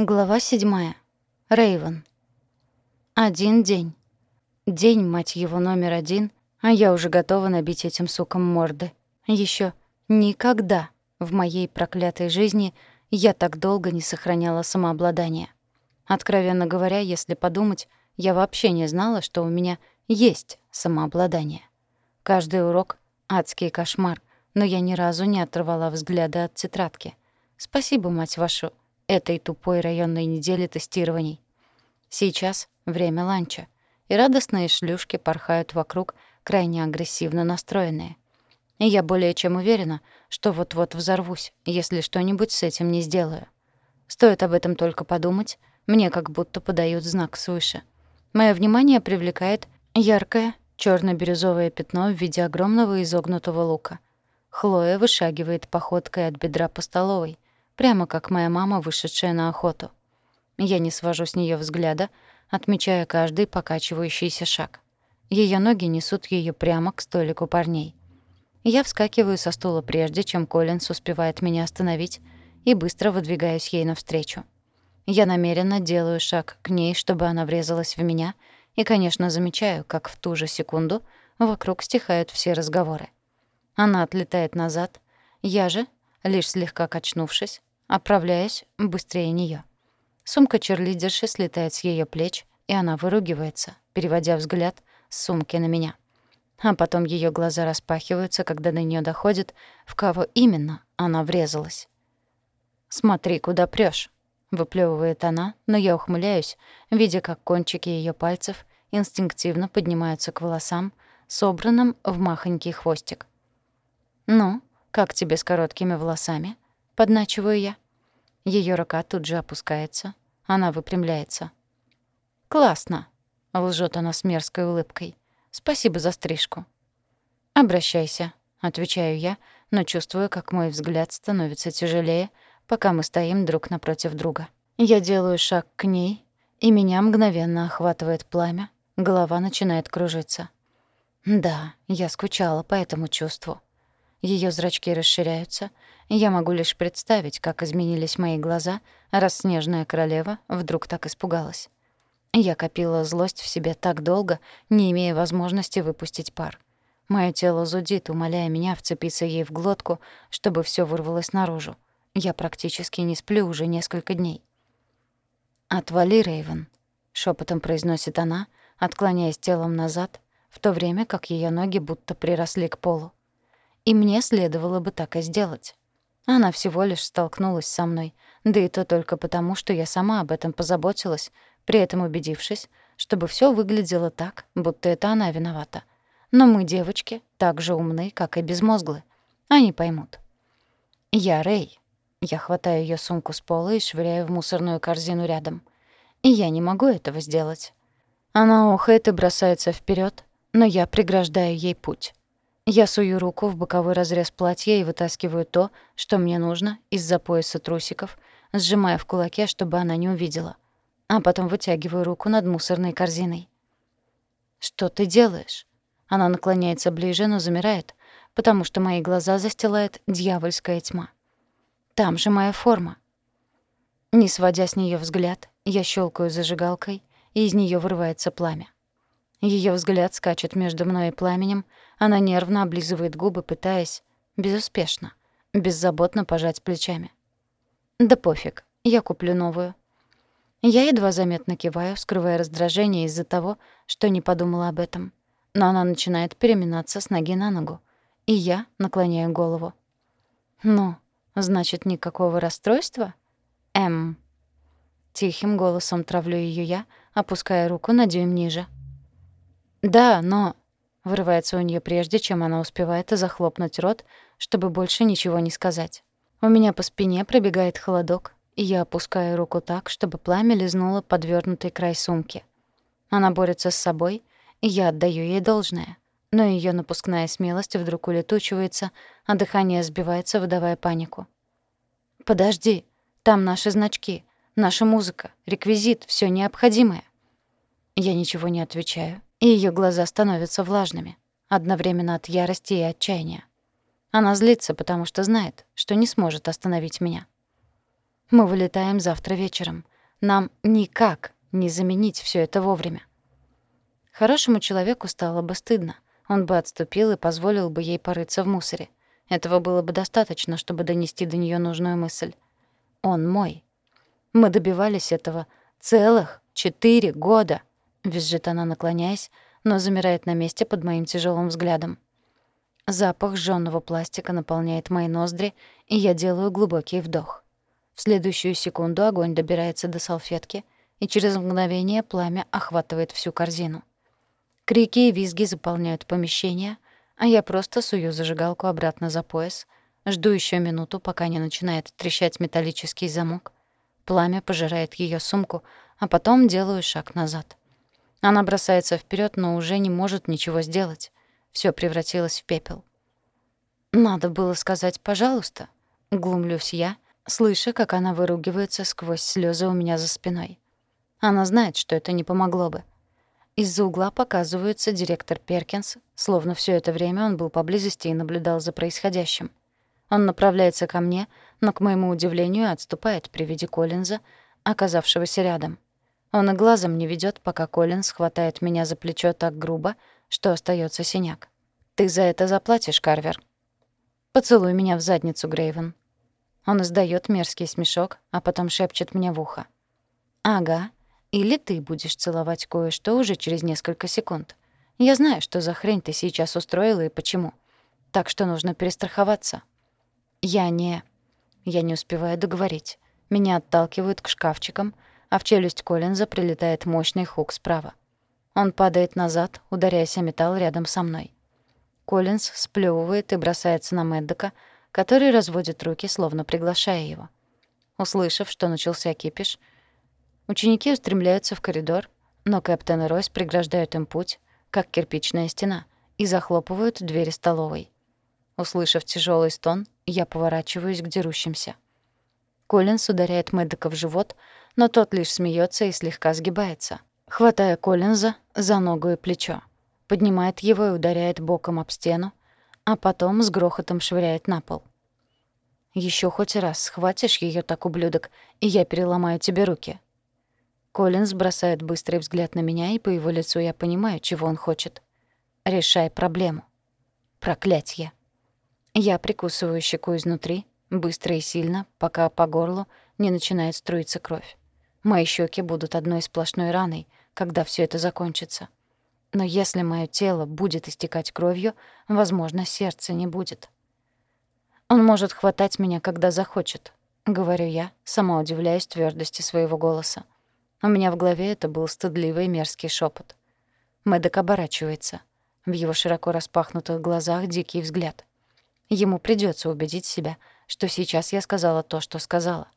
Глава седьмая. Рейвен. Один день. День, мать его, номер один, а я уже готова набить этим сукам морды. Еще никогда в моей проклятой жизни я так долго не сохраняла самообладание. Откровенно говоря, если подумать, я вообще не знала, что у меня есть самообладание. Каждый урок — адский кошмар, но я ни разу не оторвала взгляда от тетрадки. Спасибо, мать вашу, этой тупой районной недели тестирований. Сейчас время ланча, и радостные шлюшки порхают вокруг, крайне агрессивно настроенные. И я более чем уверена, что вот-вот взорвусь, если что-нибудь с этим не сделаю. Стоит об этом только подумать, мне как будто подают знак свыше. Моё внимание привлекает яркое черно бирюзовое пятно в виде огромного изогнутого лука. Хлоя вышагивает походкой от бедра по столовой — прямо как моя мама, вышедшая на охоту. Я не свожу с нее взгляда, отмечая каждый покачивающийся шаг. Ее ноги несут ее прямо к столику парней. Я вскакиваю со стула прежде, чем Коллинс успевает меня остановить, и быстро выдвигаюсь ей навстречу. Я намеренно делаю шаг к ней, чтобы она врезалась в меня, и, конечно, замечаю, как в ту же секунду вокруг стихают все разговоры. Она отлетает назад, я же, лишь слегка качнувшись, Оправляясь быстрее неё. Сумка черлидерши слетает с её плеч, и она выругивается, переводя взгляд с сумки на меня. А потом её глаза распахиваются, когда до неё доходит, в кого именно она врезалась. «Смотри, куда прёшь», — выплёвывает она, но я ухмыляюсь, видя, как кончики её пальцев инстинктивно поднимаются к волосам, собранным в махонький хвостик. «Ну, как тебе с короткими волосами?» Подначиваю я. Ее рука тут же опускается. Она выпрямляется. «Классно!» — лжет она с мерзкой улыбкой. «Спасибо за стрижку». «Обращайся», — отвечаю я, но чувствую, как мой взгляд становится тяжелее, пока мы стоим друг напротив друга. Я делаю шаг к ней, и меня мгновенно охватывает пламя, голова начинает кружиться. Да, я скучала по этому чувству. Ее зрачки расширяются, я могу лишь представить, как изменились мои глаза, раз снежная королева вдруг так испугалась. Я копила злость в себе так долго, не имея возможности выпустить пар. Моё тело зудит, умоляя меня вцепиться ей в глотку, чтобы всё вырвалось наружу. Я практически не сплю уже несколько дней. «Отвали, Рейвен», — шепотом произносит она, отклоняясь телом назад, в то время как её ноги будто приросли к полу. И мне следовало бы так и сделать. Она всего лишь столкнулась со мной, да и то только потому, что я сама об этом позаботилась, при этом убедившись, чтобы всё выглядело так, будто это она виновата. Но мы, девочки, так же умны, как и безмозглы. Они поймут. Я Рэй. Я хватаю её сумку с пола и швыряю в мусорную корзину рядом. И я не могу этого сделать. Она охает и бросается вперёд, но я преграждаю ей путь. Я сую руку в боковой разрез платья и вытаскиваю то, что мне нужно, из-за пояса трусиков, сжимая в кулаке, чтобы она не увидела. А потом вытягиваю руку над мусорной корзиной. «Что ты делаешь?» Она наклоняется ближе, но замирает, потому что мои глаза застилает дьявольская тьма. «Там же моя форма». Не сводя с нее взгляд, я щелкаю зажигалкой, и из нее вырывается пламя. Ее взгляд скачет между мной и пламенем, она нервно облизывает губы, пытаясь, безуспешно, беззаботно пожать плечами. «Да пофиг, я куплю новую». Я едва заметно киваю, скрывая раздражение из-за того, что не подумала об этом. Но она начинает переминаться с ноги на ногу, и я наклоняю голову. «Ну, значит, никакого расстройства?» «Эм...» Тихим голосом травлю ее я, опуская руку на дюйм ниже. «Да, но...» — вырывается у нее прежде, чем она успевает захлопнуть рот, чтобы больше ничего не сказать. У меня по спине пробегает холодок, и я опускаю руку так, чтобы пламя лизнуло подвёрнутый край сумки. Она борется с собой, и я отдаю ей должное. Но ее напускная смелость вдруг улетучивается, а дыхание сбивается, выдавая панику. «Подожди, там наши значки, наша музыка, реквизит, все необходимое». Я ничего не отвечаю, и её глаза становятся влажными, одновременно от ярости и отчаяния. Она злится, потому что знает, что не сможет остановить меня. Мы вылетаем завтра вечером. Нам никак не заменить все это вовремя. Хорошему человеку стало бы стыдно. Он бы отступил и позволил бы ей порыться в мусоре. Этого было бы достаточно, чтобы донести до нее нужную мысль. Он мой. Мы добивались этого целых четыре года, визжит она, наклоняясь, но замирает на месте под моим тяжелым взглядом. Запах жжёного пластика наполняет мои ноздри, и я делаю глубокий вдох. В следующую секунду огонь добирается до салфетки, и через мгновение пламя охватывает всю корзину. Крики и визги заполняют помещение, а я просто сую зажигалку обратно за пояс, жду еще минуту, пока не начинает трещать металлический замок. Пламя пожирает ее сумку, а потом делаю шаг назад. Она бросается вперед, но уже не может ничего сделать. Все превратилось в пепел. «Надо было сказать «пожалуйста», — глумлюсь я, слыша, как она выругивается сквозь слезы у меня за спиной. Она знает, что это не помогло бы. Из-за угла показывается директор Перкинс, словно все это время он был поблизости и наблюдал за происходящим. Он направляется ко мне, но, к моему удивлению, отступает при виде Коллинза, оказавшегося рядом. Он и глазом не ведет, пока Коллинз хватает меня за плечо так грубо, что остается синяк. «Ты за это заплатишь, Карвер». «Поцелуй меня в задницу, Грейвен». Он издает мерзкий смешок, а потом шепчет мне в ухо. «Ага, или ты будешь целовать кое-что уже через несколько секунд. Я знаю, что за хрень ты сейчас устроила и почему. Так что нужно перестраховаться». «Я не...» Я не успеваю договорить. Меня отталкивают к шкафчикам, а в челюсть Коллинза прилетает мощный хук справа. Он падает назад, ударяясь о металл рядом со мной. Коллинз сплёвывает и бросается на Мэддока, который разводит руки, словно приглашая его. Услышав, что начался кипиш, ученики устремляются в коридор, но Кэптен и Ройс преграждают им путь, как кирпичная стена, и захлопывают двери столовой. Услышав тяжелый стон, я поворачиваюсь к дерущимся. Коллинз ударяет Мэддока в живот, но тот лишь смеется и слегка сгибается хватая Коллинза за ногу и плечо. Поднимает его и ударяет боком об стену, а потом с грохотом швыряет на пол. Еще хоть раз схватишь ее так, ублюдок, и я переломаю тебе руки». Коллинз бросает быстрый взгляд на меня, и по его лицу я понимаю, чего он хочет. «Решай проблему». Проклятье. Я прикусываю щеку изнутри, быстро и сильно, пока по горлу не начинает струиться кровь. Мои щеки будут одной сплошной раной, когда все это закончится. Но если мое тело будет истекать кровью, возможно, сердца не будет. Он может хватать меня, когда захочет, говорю я, сама удивляюсь твердости своего голоса. У меня в голове это был стыдливый мерзкий шепот. Мэддок оборачивается. В его широко распахнутых глазах дикий взгляд. Ему придется убедить себя, что сейчас я сказала то, что сказала.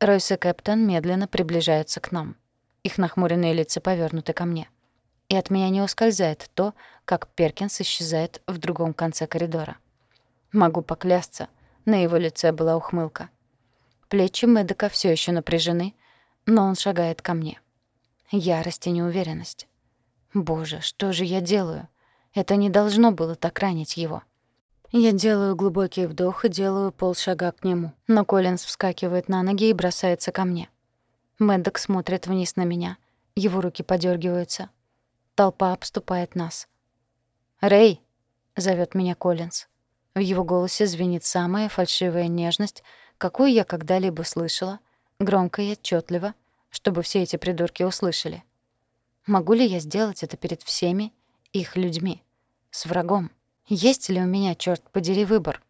Ройс и Кэптон медленно приближаются к нам. Их нахмуренные лица повернуты ко мне. И от меня не ускользает то, как Перкинс исчезает в другом конце коридора. Могу поклясться, на его лице была ухмылка. Плечи Мэддека все еще напряжены, но он шагает ко мне. Ярость и неуверенность. Боже, что же я делаю? Это не должно было так ранить его. Я делаю глубокий вдох и делаю полшага к нему. Но Коллинз вскакивает на ноги и бросается ко мне. Мэддок смотрит вниз на меня. Его руки подергиваются. Толпа обступает нас. «Рэй!» — зовет меня Коллинз. В его голосе звенит самая фальшивая нежность, какую я когда-либо слышала, громко и отчетливо, чтобы все эти придурки услышали. Могу ли я сделать это перед всеми их людьми? С врагом? Есть ли у меня, черт подери, выбор?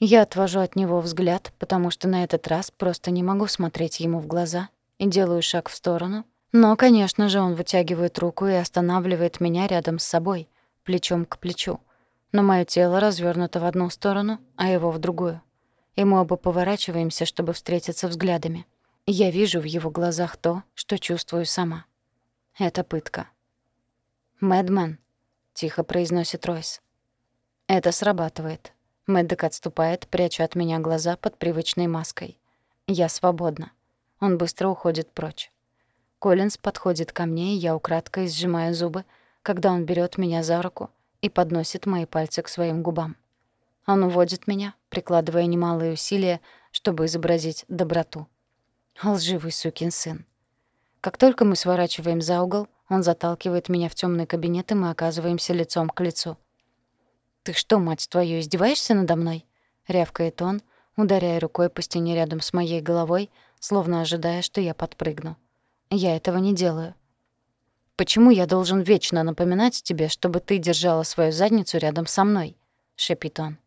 Я отвожу от него взгляд, потому что на этот раз просто не могу смотреть ему в глаза и делаю шаг в сторону. Но, конечно же, он вытягивает руку и останавливает меня рядом с собой, плечом к плечу. Но мое тело развернуто в одну сторону, а его в другую. И мы оба поворачиваемся, чтобы встретиться взглядами. Я вижу в его глазах то, что чувствую сама. Это пытка. «Мэдмен», — тихо произносит Ройс. Это срабатывает. Мэддок отступает, пряча от меня глаза под привычной маской. Я свободна. Он быстро уходит прочь. Коллинз подходит ко мне, и я украдкой сжимаю зубы, когда он берет меня за руку и подносит мои пальцы к своим губам. Он уводит меня, прикладывая немалые усилия, чтобы изобразить доброту. Лживый сукин сын. Как только мы сворачиваем за угол, он заталкивает меня в темный кабинет, и мы оказываемся лицом к лицу. «Ты что, мать твою, издеваешься надо мной?» — рявкает он, ударяя рукой по стене рядом с моей головой, словно ожидая, что я подпрыгну. Я этого не делаю. «Почему я должен вечно напоминать тебе, чтобы ты держала свою задницу рядом со мной?» — шепит он.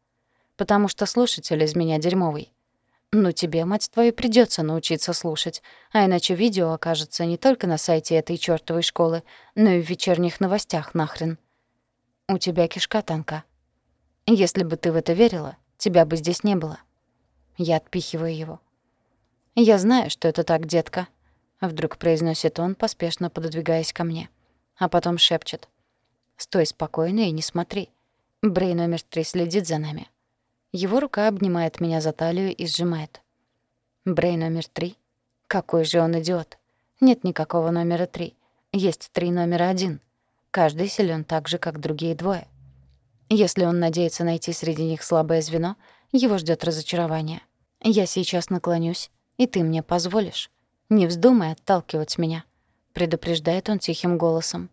«Потому что слушатель из меня дерьмовый. Ну тебе, мать твою, придется научиться слушать, а иначе видео окажется не только на сайте этой чёртовой школы, но и в вечерних новостях нахрен. У тебя кишка танка. Если бы ты в это верила, тебя бы здесь не было. Я отпихиваю его. Я знаю, что это так, детка, вдруг произносит он, поспешно пододвигаясь ко мне, а потом шепчет: "Стой спокойно и не смотри. Брей номер три следит за нами. Его рука обнимает меня за талию и сжимает. Брей номер три? Какой же он идиот. Нет никакого номера три. Есть три номера один. Каждый силен так же, как другие двое. Если он надеется найти среди них слабое звено, его ждет разочарование. Я сейчас наклонюсь, и ты мне позволишь. Не вздумай отталкивать меня, предупреждает он тихим голосом.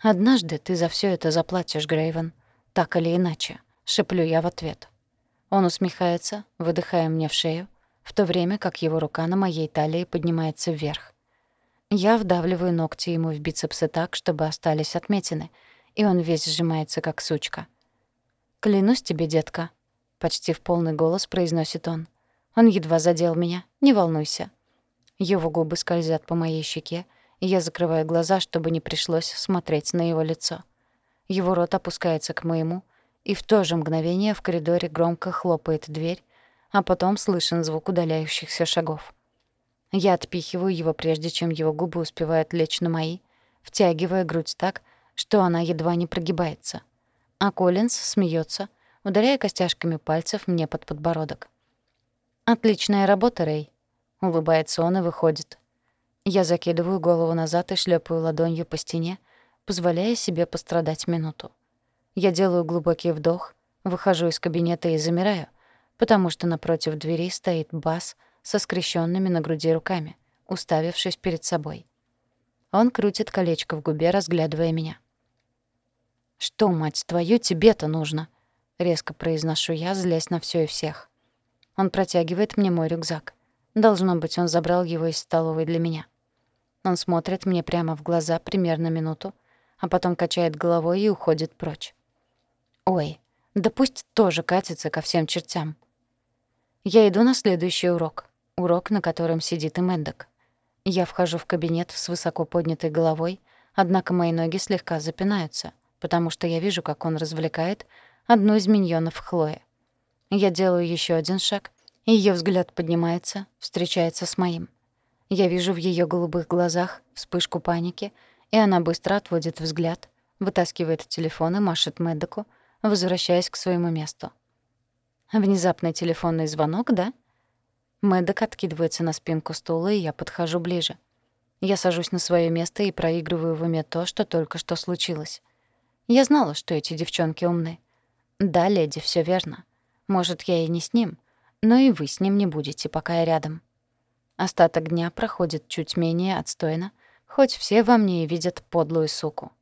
Однажды ты за все это заплатишь, Грейвен, так или иначе, шеплю я в ответ. Он усмехается, выдыхая мне в шею, в то время как его рука на моей талии поднимается вверх. Я вдавливаю ногти ему в бицепсы так, чтобы остались отметины, и он весь сжимается, как сучка. «Клянусь тебе, детка», — почти в полный голос произносит он. Он едва задел меня, не волнуйся. Его губы скользят по моей щеке, и я закрываю глаза, чтобы не пришлось смотреть на его лицо. Его рот опускается к моему, и в то же мгновение в коридоре громко хлопает дверь, а потом слышен звук удаляющихся шагов. Я отпихиваю его, прежде чем его губы успевают лечь на мои, втягивая грудь так, что она едва не прогибается. А Коллинз смеется, ударяя костяшками пальцев мне под подбородок. «Отличная работа, Рэй», — улыбается он и выходит. Я закидываю голову назад и шлепаю ладонью по стене, позволяя себе пострадать минуту. Я делаю глубокий вдох, выхожу из кабинета и замираю, потому что напротив двери стоит Бас со скрещенными на груди руками, уставившись перед собой. Он крутит колечко в губе, разглядывая меня. «Что, мать твою, тебе-то нужно?» — резко произношу я, злясь на все и всех. Он протягивает мне мой рюкзак. Должно быть, он забрал его из столовой для меня. Он смотрит мне прямо в глаза примерно минуту, а потом качает головой и уходит прочь. Ой, да пусть тоже катится ко всем чертям. Я иду на следующий урок. Урок, на котором сидит и Мэндок. Я вхожу в кабинет с высоко поднятой головой, однако мои ноги слегка запинаются, потому что я вижу, как он развлекает одну из миньонов Хлои. Я делаю еще один шаг, и её взгляд поднимается, встречается с моим. Я вижу в её голубых глазах вспышку паники, и она быстро отводит взгляд, вытаскивает телефон и машет Мэддоку, возвращаясь к своему месту. Внезапный телефонный звонок, да? Мэддок откидывается на спинку стула, и я подхожу ближе. Я сажусь на свое место и проигрываю в уме то, что только что случилось. Я знала, что эти девчонки умны. Да, леди, все верно. Может, я и не с ним, но и вы с ним не будете, пока я рядом. Остаток дня проходит чуть менее отстойно, хоть все во мне и видят подлую суку.